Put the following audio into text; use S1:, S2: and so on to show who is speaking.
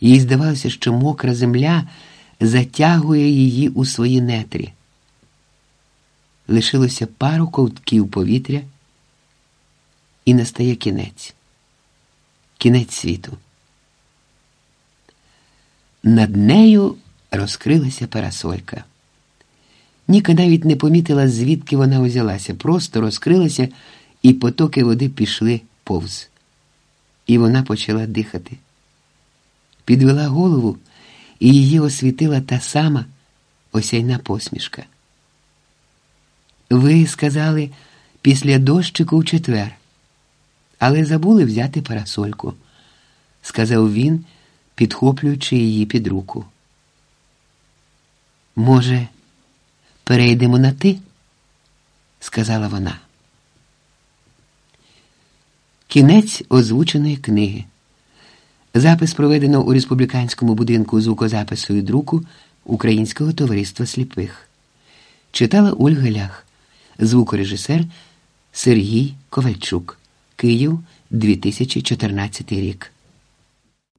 S1: Їй здавалося, що мокра земля затягує її у свої нетрі. Лишилося пару ковтків повітря, і настає кінець, кінець світу. Над нею розкрилася парасолька. Ніка навіть не помітила, звідки вона узялася, просто розкрилася, і потоки води пішли повз. І вона почала дихати. Підвела голову, і її освітила та сама осяйна посмішка. Ви сказали після дощику в четвер, але забули взяти парасольку, сказав він, підхоплюючи її під руку. Може, перейдемо на ти? сказала вона. Кінець озвученої книги. Запис проведено у республіканському будинку звукозапису і друку Українського товариства сліпих. Читала Ольга Лях, звукорежисер Сергій Ковальчук, Київ, 2014 рік.